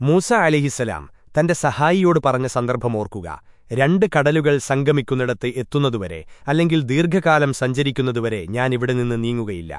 മൂസ അലിഹിസലാം തന്റെ സഹായിയോട് പറഞ്ഞ സന്ദർഭമോർക്കുക രണ്ട് കടലുകൾ സംഗമിക്കുന്നിടത്ത് എത്തുന്നതുവരെ അല്ലെങ്കിൽ ദീർഘകാലം സഞ്ചരിക്കുന്നതുവരെ ഞാൻ ഇവിടെ നിന്ന് നീങ്ങുകയില്ല.